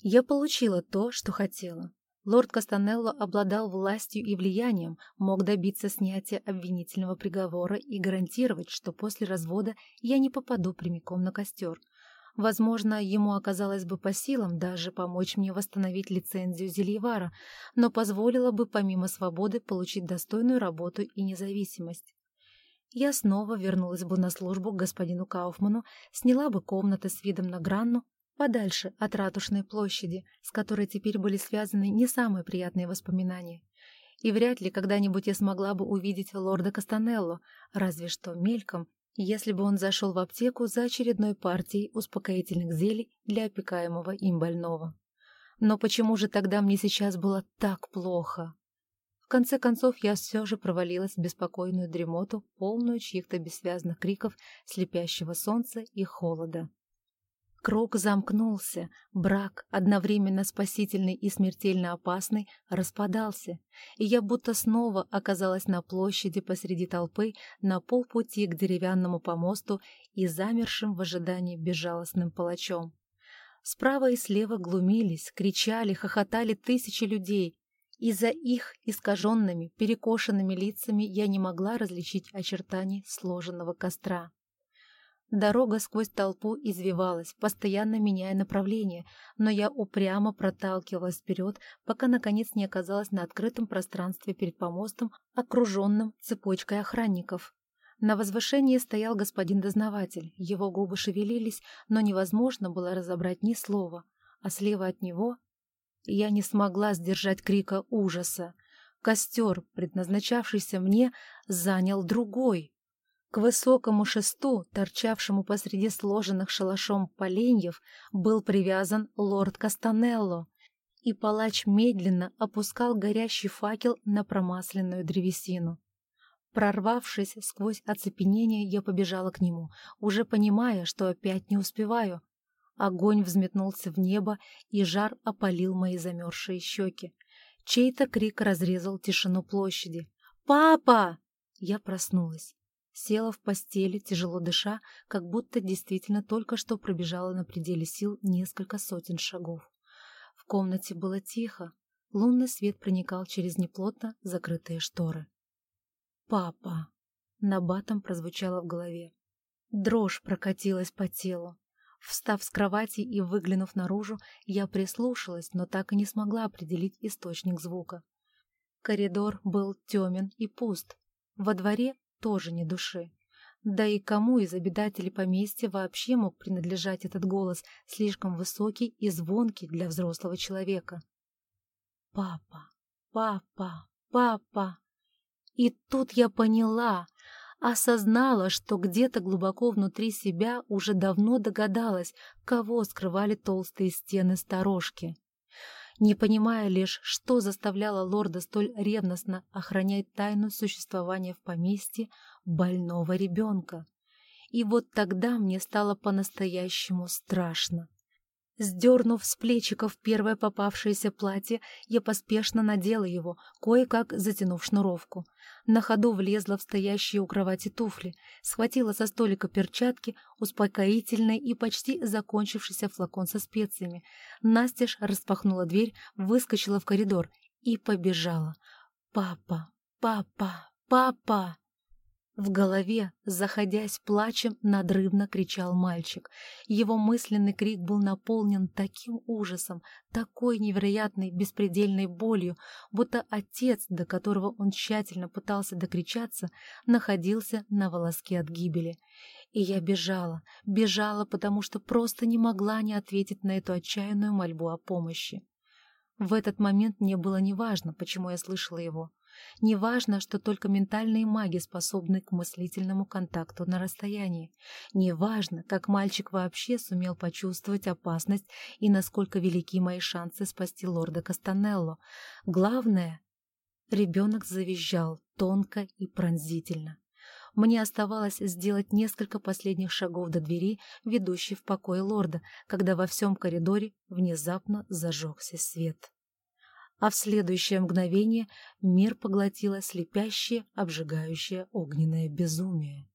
Я получила то, что хотела. Лорд Кастанелло обладал властью и влиянием, мог добиться снятия обвинительного приговора и гарантировать, что после развода я не попаду прямиком на костер. Возможно, ему оказалось бы по силам даже помочь мне восстановить лицензию Зельевара, но позволило бы помимо свободы получить достойную работу и независимость. Я снова вернулась бы на службу к господину Кауфману, сняла бы комнаты с видом на Гранну, подальше от Ратушной площади, с которой теперь были связаны не самые приятные воспоминания. И вряд ли когда-нибудь я смогла бы увидеть лорда Кастанелло, разве что мельком, если бы он зашел в аптеку за очередной партией успокоительных зелий для опекаемого им больного. Но почему же тогда мне сейчас было так плохо? В конце концов, я все же провалилась в беспокойную дремоту, полную чьих-то бессвязных криков, слепящего солнца и холода. Круг замкнулся, брак, одновременно спасительный и смертельно опасный, распадался, и я будто снова оказалась на площади посреди толпы на полпути к деревянному помосту и замершим в ожидании безжалостным палачом. Справа и слева глумились, кричали, хохотали тысячи людей, и за их искаженными, перекошенными лицами я не могла различить очертаний сложенного костра. Дорога сквозь толпу извивалась, постоянно меняя направление, но я упрямо проталкивалась вперед, пока наконец не оказалась на открытом пространстве перед помостом, окруженным цепочкой охранников. На возвышении стоял господин дознаватель, его губы шевелились, но невозможно было разобрать ни слова, а слева от него я не смогла сдержать крика ужаса. Костер, предназначавшийся мне, занял другой. К высокому шесту, торчавшему посреди сложенных шалашом поленьев, был привязан лорд Кастанелло, и палач медленно опускал горящий факел на промасленную древесину. Прорвавшись сквозь оцепенение, я побежала к нему, уже понимая, что опять не успеваю. Огонь взметнулся в небо, и жар опалил мои замерзшие щеки. Чей-то крик разрезал тишину площади. «Папа!» Я проснулась. Села в постели, тяжело дыша, как будто действительно только что пробежала на пределе сил несколько сотен шагов. В комнате было тихо, лунный свет проникал через неплотно закрытые шторы. «Папа!» — набатом прозвучало в голове. Дрожь прокатилась по телу. Встав с кровати и выглянув наружу, я прислушалась, но так и не смогла определить источник звука. Коридор был темен и пуст. Во дворе тоже не души. Да и кому из обитателей поместья вообще мог принадлежать этот голос, слишком высокий и звонкий для взрослого человека? «Папа, папа, папа!» И тут я поняла, осознала, что где-то глубоко внутри себя уже давно догадалась, кого скрывали толстые стены сторожки не понимая лишь, что заставляло лорда столь ревностно охранять тайну существования в поместье больного ребенка. И вот тогда мне стало по-настоящему страшно. Сдернув с плечиков первое попавшееся платье, я поспешно надела его, кое-как затянув шнуровку. На ходу влезла в стоящие у кровати туфли, схватила со столика перчатки, успокоительный и почти закончившийся флакон со специями. Настежь распахнула дверь, выскочила в коридор и побежала. «Папа! Папа! Папа!» В голове, заходясь плачем, надрывно кричал мальчик. Его мысленный крик был наполнен таким ужасом, такой невероятной беспредельной болью, будто отец, до которого он тщательно пытался докричаться, находился на волоске от гибели. И я бежала, бежала, потому что просто не могла не ответить на эту отчаянную мольбу о помощи. В этот момент мне было неважно, почему я слышала его. Неважно, что только ментальные маги способны к мыслительному контакту на расстоянии. Неважно, как мальчик вообще сумел почувствовать опасность и насколько велики мои шансы спасти лорда Кастанелло. Главное... Ребенок завизжал тонко и пронзительно. Мне оставалось сделать несколько последних шагов до двери, ведущей в покой лорда, когда во всем коридоре внезапно зажегся свет а в следующее мгновение мир поглотило слепящее, обжигающее огненное безумие.